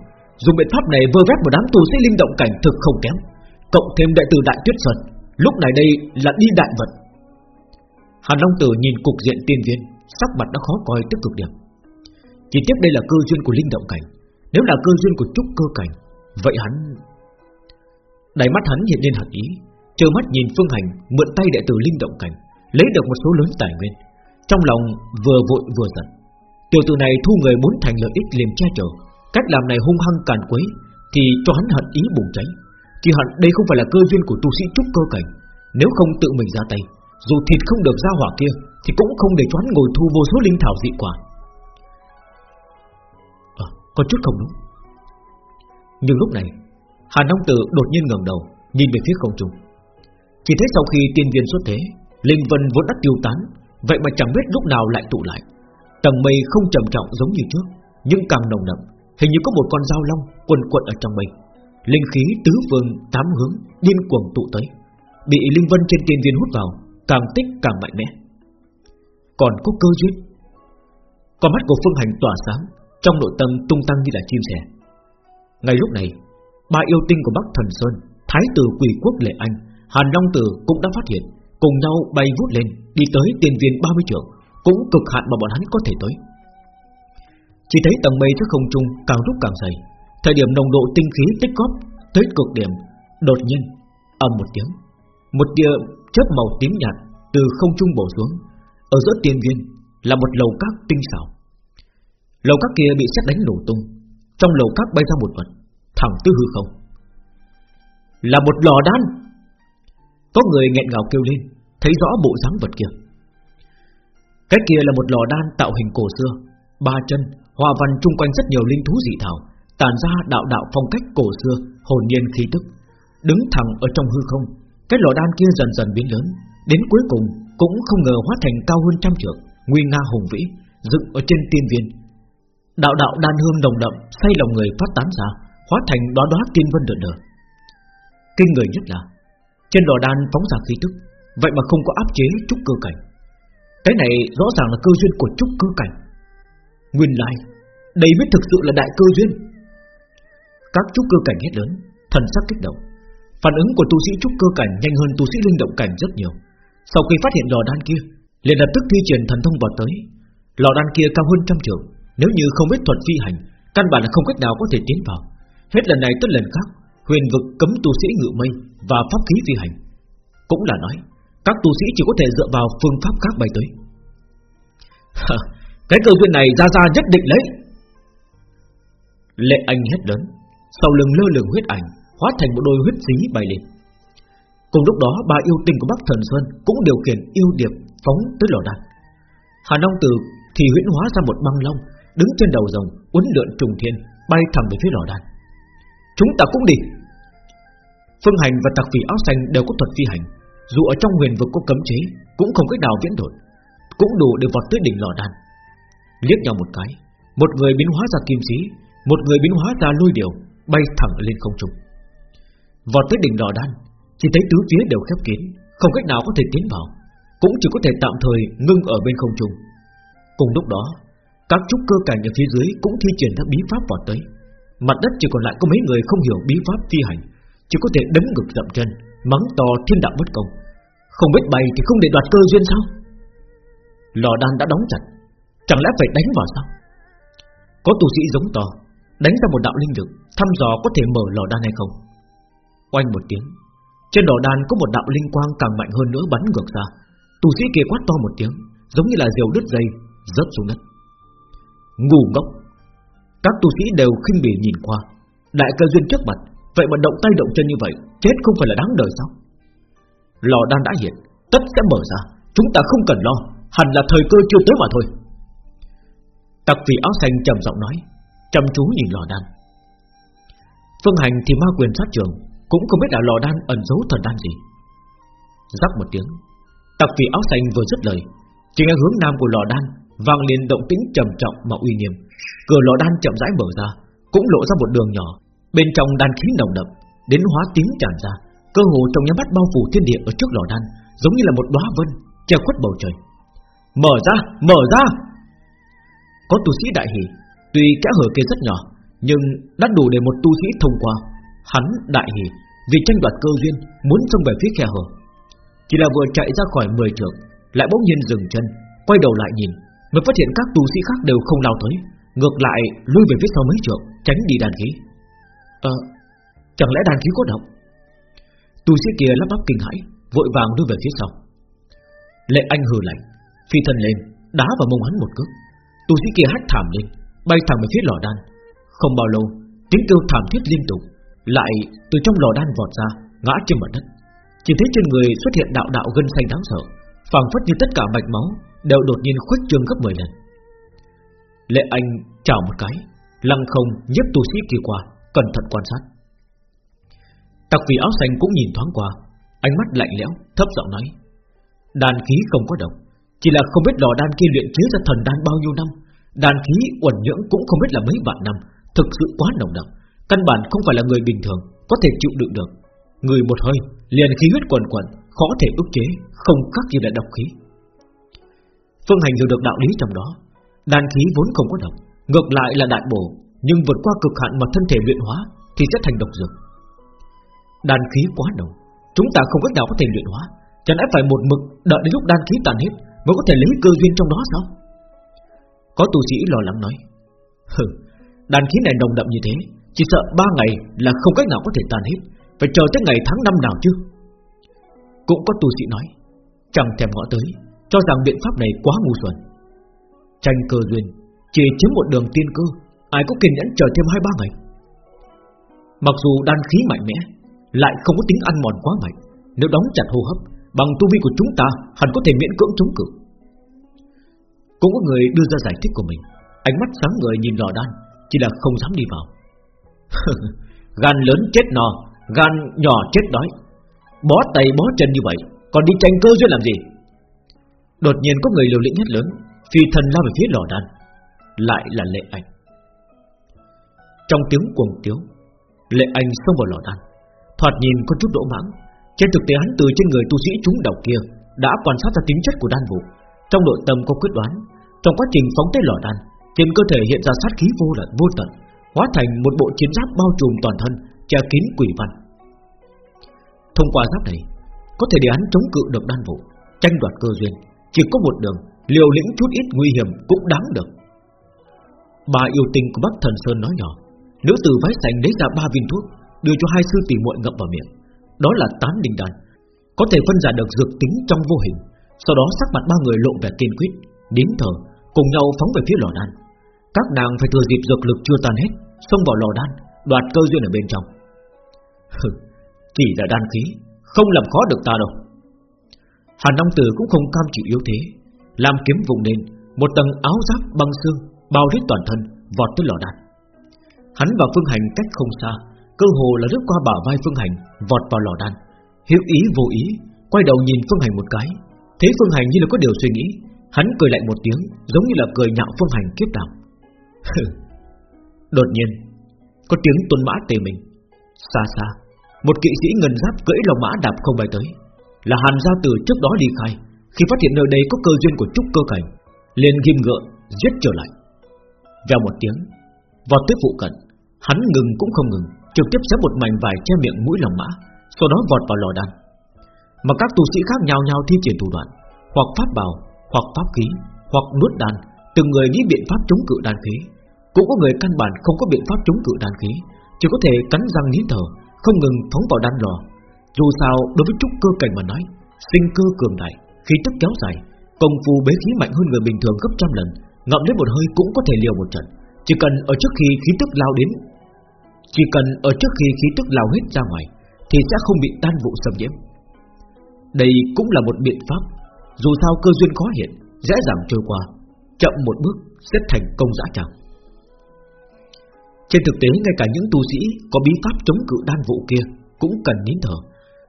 Dùng biện pháp này vơ vét một đám tù sĩ linh động cảnh thực không kém. Cộng thêm đại tử đại tuyết sơn, Lúc này đây là đi đại vật Hàn Long Tử nhìn cục diện tiên viên, Sắc mặt đã khó coi tức cực điểm. Chỉ tiếp đây là cơ duyên của linh động cảnh. Nếu là cơ duyên của trúc cơ cảnh, Vậy hắn Đáy mắt hắn hiện lên hận ý. Trơ mắt nhìn Phương Hành mượn tay đệ tử linh động cảnh Lấy được một số lớn tài nguyên. Trong lòng vừa vội vừa giận. Tiểu tử này thu người muốn thành lợi ích liền che chở. Cách làm này hung hăng càn quấy Thì cho hắn hận ý bùng cháy. Chỉ hận đây không phải là cơ duyên của tu sĩ trúc cơ cảnh. Nếu không tự mình ra tay Dù thịt không được ra hỏa kia Thì cũng không để cho hắn ngồi thu vô số linh thảo dị quả. À, Có chút không đúng. Nhưng lúc này Hàn Long Tử đột nhiên ngẩng đầu Nhìn về phía không trung. Chỉ thế sau khi tiên viên xuất thế, Linh vân vốn đã tiêu tán, Vậy mà chẳng biết lúc nào lại tụ lại. Tầng mây không trầm trọng giống như trước, Nhưng càng nồng đậm, Hình như có một con dao long quần quận ở trong mây. Linh khí tứ phương tám hướng Điên cuồng tụ tới, Bị linh vân trên tiên viên hút vào, Càng tích càng mạnh mẽ. Còn có cơ duyên. Con mắt của phương hành tỏa sáng, Trong nội tâm tung tăng như là chim sẻ. Ngay lúc này, Ba yêu tinh của Bắc Thần Sơn, Thái tử quỷ quốc Lệ Anh Hàn Long Tử cũng đã phát hiện, Cùng nhau bay vút lên, Đi tới tiền viên 30 trường Cũng cực hạn mà bọn hắn có thể tới. Chỉ thấy tầng mây trước không trung càng lúc càng dày, Thời điểm nồng độ tinh khí tích góp Tới cực điểm, Đột nhiên, ầm một tiếng, Một tia chớp màu tím nhạt Từ không trung bổ xuống, Ở giữa tiền viên là một lầu các tinh xảo. Lầu các kia bị xét đánh nổ tung, Trong lầu các bay ra một vật, thẳng tới hư không. Là một lò đan. Có người nghẹn ngào kêu lên, Thấy rõ bộ dáng vật kia. Cái kia là một lò đan tạo hình cổ xưa, Ba chân, Hòa văn chung quanh rất nhiều linh thú dị thảo Tàn ra đạo đạo phong cách cổ xưa, Hồn nhiên khí tức. Đứng thẳng ở trong hư không, Cái lò đan kia dần dần biến lớn, Đến cuối cùng cũng không ngờ hóa thành cao hơn trăm trượng, Nguy nga hùng vĩ, Dựng ở trên tiên viên. Đạo đạo đan hương đồng đậm, Say lòng người phát tán ra, hóa thành đóa đóa tiên vân đợn đờ. Kinh người nhất là trên lò đan phóng ra khí tức, vậy mà không có áp chế trúc cơ cảnh. Cái này rõ ràng là cơ duyên của trúc cơ cảnh. Nguyên lai, đây mới thực sự là đại cơ duyên. Các trúc cơ cảnh hết lớn, thần sắc kích động. Phản ứng của tu sĩ trúc cơ cảnh nhanh hơn tu sĩ linh động cảnh rất nhiều. Sau khi phát hiện lò đan kia, liền lập tức thi triển thần thông vào tới. Lò đan kia cao hơn trăm trượng, nếu như không biết thuật phi hành, căn bản là không cách nào có thể tiến vào. Hết lần này tới lần khác Huyền vực cấm tu sĩ ngự mây Và pháp khí phi hành. Cũng là nói, Các tu sĩ chỉ có thể dựa vào phương pháp khác bay tới. Cái cơ duyên này ra ra nhất định lấy Lệ anh hét lớn, Sau lưng lơ lửng huyết ảnh, Hóa thành một đôi huyết dí bay lên. Cùng lúc đó, ba yêu tinh của Bắc Thần Sơn Cũng điều khiển yêu điệp phóng tới lò đan Hà Long Tử thì huyễn hóa ra một băng long, Đứng trên đầu rồng, uốn lượn trùng thiên, Bay thẳng về phía lò đan Chúng ta cũng đi. Phương Hành và tặc phỉ áo xanh đều có thuật phi hành. Dù ở trong huyền vực có cấm chế Cũng không cách nào viễn đổi, Cũng đủ để vọt tới đỉnh lò đan. Liếc nhau một cái Một người biến hóa ra kim sĩ Một người biến hóa ra lôi điều Bay thẳng lên không trung. Vọt tới đỉnh lò đan Chỉ thấy tứ phía đều khép kín Không cách nào có thể tiến vào Cũng chỉ có thể tạm thời ngưng ở bên không trung. Cùng lúc đó Các trúc cơ cảnh ở phía dưới cũng thi triển các bí pháp vọt tới. Mặt đất chỉ còn lại có mấy người không hiểu bí pháp phi hành. Chỉ có thể đấm ngực dậm chân, Mắng to thiên đạo bất công. Không biết bay thì không để đoạt cơ duyên sao? Lò đan đã đóng chặt, Chẳng lẽ phải đánh vào sao? Có tu sĩ giống to, Đánh ra một đạo linh lực, Thăm dò có thể mở lò đan hay không? Oanh một tiếng, Trên lò đan có một đạo linh quang càng mạnh hơn nữa bắn ngược ra. Tu sĩ kia quát to một tiếng, Giống như là diều đứt dây, Rớt xuống đất. Ngu ngốc! Các tu sĩ đều khinh bỉ nhìn qua, Đại cơ duyên trước mặt Vậy mà động tay động chân như vậy, Chết không phải là đáng đời sao? Lò đan đã hiện, Tất sẽ mở ra, Chúng ta không cần lo, Hẳn là thời cơ chưa tới mà thôi. Tặc vị áo xanh trầm giọng nói, Chăm chú nhìn lò đan. Phương hành thì ma quyền sát trường, Cũng không biết là lò đan ẩn giấu thần đan gì. Rắc một tiếng, Tặc vị áo xanh vừa dứt lời, Chỉ nghe hướng nam của lò đan Vang liền động tĩnh trầm trọng mà uy nghiêm. Cửa lò đan chậm rãi mở ra, Cũng lộ ra một đường nhỏ Bên trong đan khí nồng đậm Đến hóa tím tràn ra. Cơ hồ trong nháy mắt bao phủ thiên địa ở trước lò đan Giống như là một đóa vân che khuất bầu trời. Mở ra, mở ra! Có tu sĩ đại hỷ Tuy kẽ hở kia rất nhỏ Nhưng đã đủ để một tu sĩ thông qua. Hắn đại hỷ Vì tranh đoạt cơ duyên Muốn xông về phía khe hở. Chỉ là vừa chạy ra khỏi 10 trường Lại bỗng nhiên dừng chân Quay đầu lại nhìn Mới phát hiện các tu sĩ khác đều không lao tới Ngược lại lui về phía sau mấy trường Tránh đi đàn khí. Ờ Chẳng lẽ đàn khí có động? Tu sĩ kia lắp bắp kinh hãi, Vội vàng đưa về phía sau. Lệ anh hừ lạnh, Phi thân lên, Đá vào mông hắn một cước. Tu sĩ kia hét thảm lên, Bay thẳng về phía lò đan. Không bao lâu, Tiếng kêu thảm thiết liên tục, Lại từ trong lò đan vọt ra, Ngã trên mặt đất. Chỉ thấy trên người xuất hiện đạo đạo gân xanh đáng sợ, phảng phất như tất cả mạch máu Đều đột nhiên khuếch trương gấp 10 lần. Lệ anh chào một cái, Lăng không nhấp tu sĩ kia qua. Cẩn thận quan sát. Tặc vì áo xanh cũng nhìn thoáng qua, Ánh mắt lạnh lẽo, thấp giọng nói Đan khí không có độc, Chỉ là không biết lò đan kia luyện chế ra thần đan bao nhiêu năm đan khí uẩn nhưỡng cũng không biết là mấy vạn năm, Thực sự quá nồng đậm, Căn bản không phải là người bình thường Có thể chịu đựng được. Người một hơi, liền khí huyết quần quần, Khó thể ức chế, Không khác gì là độc khí. Phương Hành hiểu được đạo lý trong đó đan khí vốn không có độc, Ngược lại là đại bổ nhưng vượt qua cực hạn mà thân thể luyện hóa Thì sẽ thành độc dược. Đan khí quá nồng Chúng ta không cách nào có thể luyện hóa. Chẳng lẽ phải một mực đợi đến lúc đan khí tàn hết Mới có thể lấy cơ duyên trong đó sao? Có tu sĩ lo lắng nói Hừ, đàn khí này nồng đậm như thế Chỉ sợ ba ngày là không cách nào có thể tàn hết. Phải chờ tới ngày tháng năm nào chứ? Cũng có tu sĩ nói Chẳng thèm ngõ tới Cho rằng biện pháp này quá ngu xuẩn. Tranh cơ duyên Chỉ chiếm một đường tiên cơ Ai có kiên nhẫn chờ thêm hai ba ngày? Mặc dù đan khí mạnh mẽ, Lại không có tính ăn mòn quá mạnh, Nếu đóng chặt hô hấp, Bằng tu vi của chúng ta, hẳn có thể miễn cưỡng chống cự. Cũng có người đưa ra giải thích của mình, Ánh mắt sáng người nhìn lò đan, Chỉ là không dám đi vào. <laughs> Gan lớn chết no, Gan nhỏ chết đói. Bó tay bó chân như vậy, Còn đi tranh cơ duyên làm gì? Đột nhiên có người liều lĩnh nhất lớn, Phi thần lao về phía lò đan, Lại là lệ ảnh. Trong tiếng cuồng tiếu Lệ anh xông vào lò đan Thoạt nhìn có chút đỗ mãng trên thực tế hắn từ trên người tu sĩ chúng đầu kia đã quan sát ra tính chất của đan vụ, trong nội tâm có quyết đoán, trong quá trình phóng tới lò đan, trên cơ thể hiện ra sát khí vô lận vô tận, hóa thành một bộ chiến giáp bao trùm toàn thân, che kín quỷ văn. Thông qua giáp này, có thể để hắn chống cự được đan vụ, tranh đoạt cơ duyên, chỉ có một đường, liều lĩnh chút ít nguy hiểm cũng đáng được. Bà yêu tình của Bắc Thần Sơn nói nhỏ, nữ tử váy xanh lấy ra ba viên thuốc, đưa cho hai sư tỷ muội ngậm vào miệng. Đó là tán đình đàn Có thể phân giải được dược tính trong vô hình. Sau đó sắc mặt ba người lộ vẻ kiên quyết Đến thở cùng nhau phóng về phía lò đan. Các nàng phải thừa dịp dược lực chưa tan hết Xông vào lò đan Đoạt cơ duyên ở bên trong. Chỉ là đan khí Không làm khó được ta đâu. Hàn Long Tử cũng không cam chịu yếu thế Làm kiếm vùng lên Một tầng áo giáp băng xương Bao hết toàn thân vọt tới lò đan. Hắn và Phương Hành cách không xa cơ hồ là lướt qua bả vai Phương Hành, vọt vào lò đan, hiểu ý vô ý, quay đầu nhìn Phương Hành một cái, thấy Phương Hành như là có điều suy nghĩ, hắn cười lại một tiếng, giống như là cười nhạo Phương Hành kiếp đạo. <laughs> Đột nhiên, có tiếng tuân mã tề mình, xa xa, một kỵ sĩ ngân giáp cưỡi lò mã đạp không bay tới, là Hàn Gia Tử trước đó đi khai, khi phát hiện nơi đây có cơ duyên của trúc cơ cảnh, liền ghim ngựa giết trở lại. Vào một tiếng, vọt tới phụ cận, hắn ngừng cũng không ngừng, Trực tiếp xếp một mảnh vải che miệng mũi lòng mã Sau đó vọt vào lò đan. Mà các tu sĩ khác nhau nhau thi triển thủ đoạn Hoặc pháp bào, hoặc pháp khí Hoặc nuốt đan Từng người nghĩ biện pháp chống cự đan khí. Cũng có người căn bản không có biện pháp chống cự đan khí Chỉ có thể cắn răng nín thở Không ngừng phóng vào đan lò. Dù sao đối với trúc cơ cảnh mà nói Sinh cơ cường đại, khí tức kéo dài Công phu bế khí mạnh hơn người bình thường gấp trăm lần Ngậm lấy một hơi cũng có thể liều một trận. Chỉ cần ở trước khi khí tức lao đến, Chỉ cần ở trước khi khí tức lao hết ra ngoài, Thì sẽ không bị tan vụ xâm nhiễm. Đây cũng là một biện pháp, Dù sao cơ duyên khó hiện, Dễ dàng trôi qua, Chậm một bước sẽ thành công dã tràng. Trên thực tế, ngay cả những tu sĩ Có bí pháp chống cự đan vụ kia Cũng cần nín thở.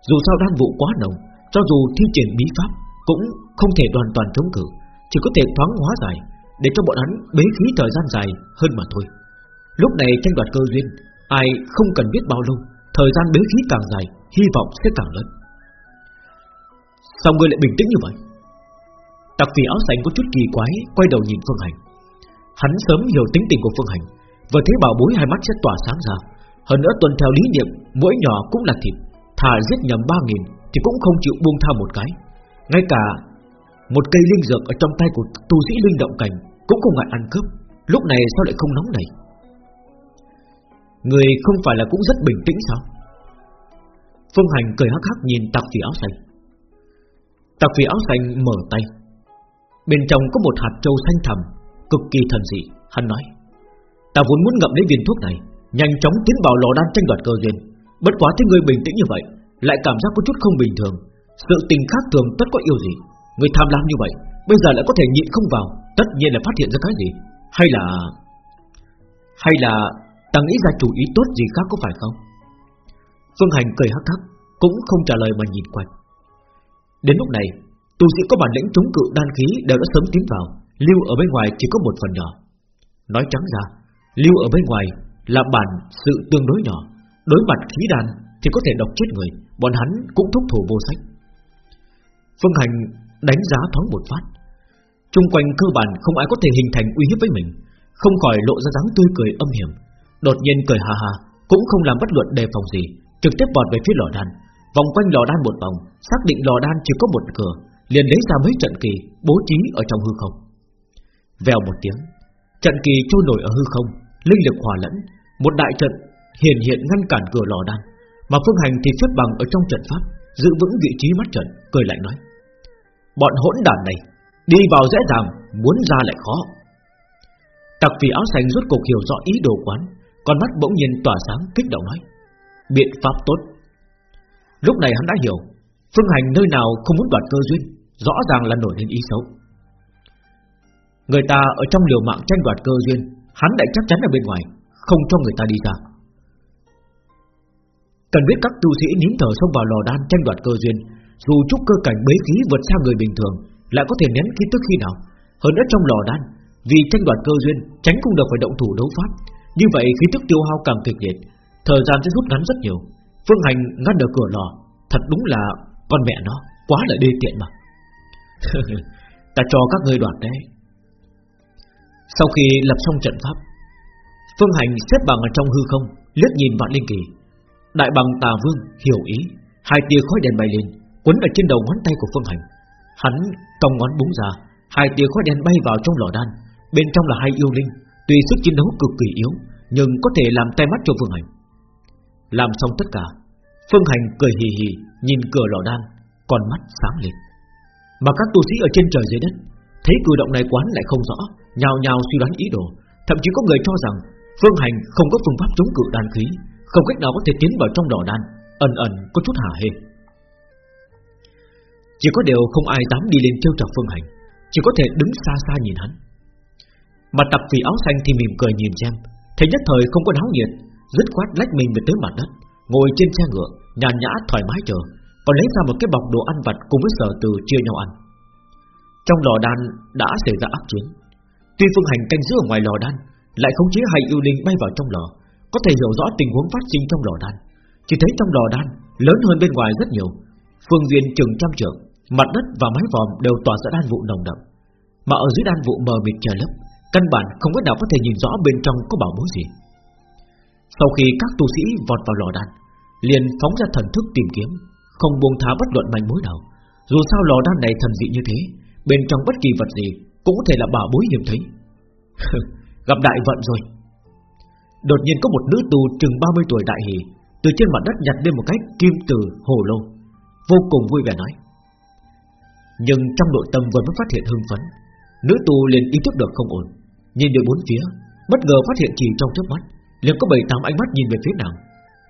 Dù sao đan vụ quá nồng, Cho dù thi triển bí pháp Cũng không thể hoàn toàn chống cự, Chỉ có thể thoáng hóa giải để cho bọn hắn bế khí thời gian dài hơn mà thôi. Lúc này tranh đoạt cơ duyên, Ai không cần biết bao lâu, Thời gian bế khí càng dài, Hy vọng sẽ càng lớn. Sao ngươi lại bình tĩnh như vậy? Tặc vì áo xanh có chút kỳ quái, Quay đầu nhìn Phương Hành. Hắn sớm hiểu tính tình của Phương Hành, Vừa thấy bảo bối hai mắt sẽ tỏa sáng ra. Hơn nữa tuần theo lý niệm Mỗi nhỏ cũng là thịt, Thà giết nhầm ba nghìn Thì cũng không chịu buông tha một cái. Ngay cả một cây linh dược ở trong tay của tu sĩ linh động cảnh Cũng không ngại ăn cướp. Lúc này sao lại không nóng này Người không phải là cũng rất bình tĩnh sao? Phương Hành cười hắc hắc nhìn tặc phỉ áo xanh. Tặc phỉ áo xanh mở tay. Bên trong có một hạt châu xanh thẳm, Cực kỳ thần dị, Hắn nói. Ta vốn muốn ngậm lấy viên thuốc này, Nhanh chóng tiến vào lò đan tranh đoạt cơ duyên. Bất quá thấy người bình tĩnh như vậy, Lại cảm giác có chút không bình thường. Sự tình khác thường tất có yêu gì. Người tham lam như vậy, Bây giờ lại có thể nhịn không vào, Tất nhiên là phát hiện ra cái gì? Hay là Hay là Ta nghĩ ra chủ ý tốt gì khác có phải không? Phương Hành cười hắc hắc, Cũng không trả lời mà nhìn quanh. Đến lúc này, Tu sĩ có bản lĩnh chống cự đan khí đều đã sớm tiến vào, Lưu ở bên ngoài chỉ có một phần nhỏ. Nói trắng ra, Lưu ở bên ngoài là bản sự tương đối nhỏ, Đối mặt khí đan Thì có thể độc chết người, Bọn hắn cũng thúc thủ vô sách. Phương Hành đánh giá thoáng một phát. Trung quanh cơ bản không ai có thể hình thành uy hiếp với mình Không khỏi lộ ra dáng tươi cười âm hiểm. Đột nhiên cười hà hà Cũng không làm bất luận đề phòng gì Trực tiếp vọt về phía lò đan. Vòng quanh lò đan một vòng Xác định lò đan chỉ có một cửa liền lấy ra mấy trận kỳ bố trí ở trong hư không. Vèo một tiếng, trận kỳ trôi nổi ở hư không, linh lực hòa lẫn, một đại trận hiện hiện ngăn cản cửa lò đan, mà phương hành thì xuất bằng ở trong trận pháp, giữ vững vị trí mắt trận, cười lại nói: bọn hỗn đản này đi vào dễ dàng, muốn ra lại khó. Tặc vì áo xanh rốt cục hiểu rõ ý đồ quán, con mắt bỗng nhiên tỏa sáng kích động nói: biện pháp tốt. Lúc này hắn đã hiểu, phương hành nơi nào không muốn đoạt cơ duyên, Rõ ràng là nổi lên ý xấu Người ta ở trong liều mạng tranh đoạt cơ duyên Hắn lại chắc chắn ở bên ngoài Không cho người ta đi ra Cần biết các tu sĩ nín thở xông vào lò đan tranh đoạt cơ duyên dù trúc cơ cảnh bế khí vượt xa người bình thường, Lại có thể nén khí tức khi nào. Hơn nữa trong lò đan, Vì tranh đoạt cơ duyên, tránh không được phải động thủ đấu pháp. Như vậy, khí tức tiêu hao càng kịch liệt, Thời gian sẽ rút ngắn rất nhiều. Phương hành ngăn được cửa lò, Thật đúng là con mẹ nó, Quá là đê tiện mà. <laughs> Ta cho các ngươi đoạt đấy. Sau khi lập xong trận pháp, Phương Hành xếp bằng ở trong hư không, liếc nhìn vạn linh kỳ. Đại bằng tà vương hiểu ý, Hai tia khói đèn bay lên. Quấn ở trên đầu ngón tay của Phương Hành. Hắn cong ngón búng ra, Hai tia khói đen bay vào trong lò đan. Bên trong là hai yêu linh, Tuy sức chiến đấu cực kỳ yếu, Nhưng có thể làm tay mắt cho Phương Hành. Làm xong tất cả, Phương Hành cười hì hì, Nhìn cửa lò đan Còn mắt sáng lên. Mà các tu sĩ ở trên trời dưới đất, Thấy cử động này quán lại không rõ Nhào nhào suy đoán ý đồ. Thậm chí có người cho rằng, Phương Hành không có phương pháp chống cự đan khí, Không cách nào có thể tiến vào trong đỏ đan, Ẩn ẩn có chút hả hê. Chỉ có điều không ai dám đi lên trêu chọc Phương Hành Chỉ có thể đứng xa xa nhìn hắn mặt tập vì áo xanh thì mỉm cười nhìn xem Thấy nhất thời không có náo nhiệt Dứt khoát lách mình về tới mặt đất Ngồi trên xe ngựa Nhàn nhã thoải mái chờ còn lấy ra một cái bọc đồ ăn vặt cùng với sở từ chia nhau ăn. Trong lò đan đã xảy ra ác chiến. Tuy phương hành canh giữ ở ngoài lò đan, lại không chế hai yêu linh bay vào trong lò, có thể hiểu rõ tình huống phát sinh trong lò đan. Chỉ thấy trong lò đan lớn hơn bên ngoài rất nhiều, phương duyên chừng trăm trượng, mặt đất và mái vòm đều tỏa ra đan vụ nồng đậm, mà ở dưới đan vụ mờ mịt trời lấp, căn bản không có nào có thể nhìn rõ bên trong có bảo bối gì. Sau khi các tu sĩ vọt vào lò đan Liền phóng ra thần thức tìm kiếm Không buông tha bất luận manh mối nào. Dù sao lò đan này thần dị như thế Bên trong bất kỳ vật gì Cũng có thể là bảo bối hiếm thấy. <laughs> Gặp đại vận rồi. Đột nhiên có một nữ tu chừng 30 tuổi đại hỉ Từ trên mặt đất nhặt lên một cái kim từ hồ lô Vô cùng vui vẻ nói. Nhưng trong nội tâm vẫn phát hiện hưng phấn. Nữ tu liền ý thức được không ổn. Nhìn về bốn phía, Bất ngờ phát hiện chỉ trong chớp mắt, liền có bảy tám ánh mắt nhìn về phía nàng.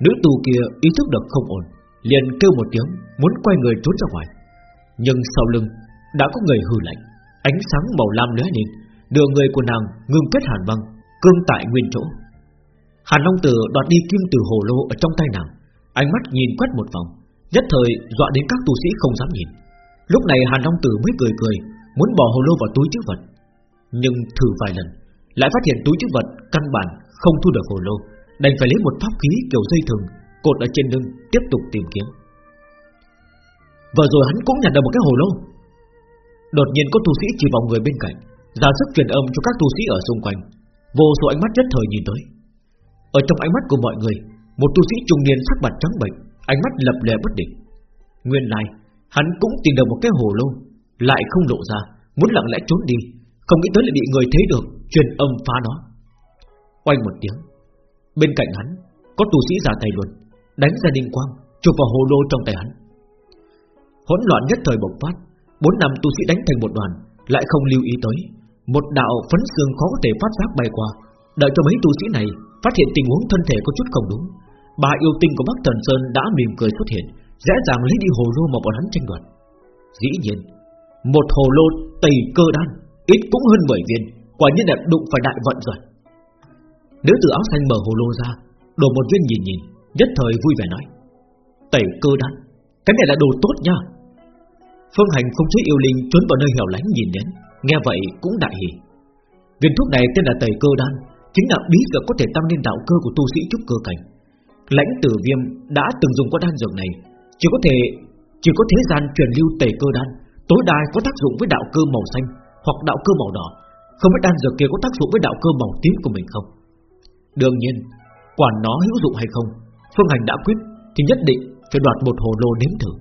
Nữ tu kia ý thức được không ổn, Liền kêu một tiếng, Muốn quay người trốn ra ngoài. Nhưng sau lưng, đã có người hư lạnh. Ánh sáng màu lam lóe lên, Đưa người của nàng ngưng kết hàn băng, Cương tại nguyên chỗ. Hàn Long Tử đoạt đi kim từ hồ lô ở trong tay nàng. Ánh mắt nhìn quét một vòng, Nhất thời dọa đến các tu sĩ không dám nhìn. Lúc này Hàn Long Tử mới cười cười, Muốn bỏ hồ lô vào túi chứa vật. Nhưng thử vài lần, Lại phát hiện túi chứa vật căn bản không thu được hồ lô, Đành phải lấy một pháp khí kiểu dây thừng Cột ở trên lưng, tiếp tục tìm kiếm. Vừa rồi hắn cũng nhặt được một cái hồ lô. Đột nhiên có tu sĩ chỉ vào người bên cạnh, ra sức truyền âm cho các tu sĩ ở xung quanh. Vô số ánh mắt nhất thời nhìn tới. Ở trong ánh mắt của mọi người, Một tu sĩ trung niên sắc mặt trắng bệch, Ánh mắt lập lè bất định. Nguyên lai hắn cũng tìm được một cái hồ lô, Lại không lộ ra, Muốn lặng lẽ trốn đi, Không nghĩ tới lại bị người thấy được, Truyền âm phá nó. Oanh một tiếng, Bên cạnh hắn, Có tu sĩ giả tay luôn, Đánh ra đinh quang, Chụp vào hồ lô trong tay hắn. Hỗn loạn nhất thời bộc phát, Bốn năm tu sĩ đánh thành một đoàn, Lại không lưu ý tới, Một đạo phấn xương khó có thể phát giác bay qua, Đợi cho mấy tu sĩ này Phát hiện tình huống thân thể có chút không đúng Bà yêu tinh của Bắc Thần Sơn đã mỉm cười xuất hiện Dễ dàng lấy đi hồ lô mà bọn hắn tranh đoạt. Dĩ nhiên, Một hồ lô tẩy cơ đan, Ít cũng hơn 10 viên, Quả nhiên là đụng phải đại vận rồi. Nữ tử áo xanh mở hồ lô ra, Đổ một viên nhìn nhìn, Nhất thời vui vẻ nói Tẩy cơ đan, Cái này là đồ tốt nha. Phương Hành không chế yêu linh trốn vào nơi hẻo lánh nhìn đến, Nghe vậy cũng đại hỉ. Viên thuốc này tên là tẩy cơ đan, Chính là bí dược có thể tăng lên đạo cơ của tu sĩ trúc cơ cảnh. Lãnh tử viêm đã từng dùng qua đan dược này chỉ có thể, Chỉ có thế gian truyền lưu tẩy cơ đan, Tối đa có tác dụng với đạo cơ màu xanh Hoặc đạo cơ màu đỏ. Không biết đan dược kia có tác dụng với đạo cơ màu tím của mình không? Đương nhiên, Quản nó hữu dụng hay không, Phương Hành đã quyết, Thì nhất định phải đoạt một hồ lô nếm thử.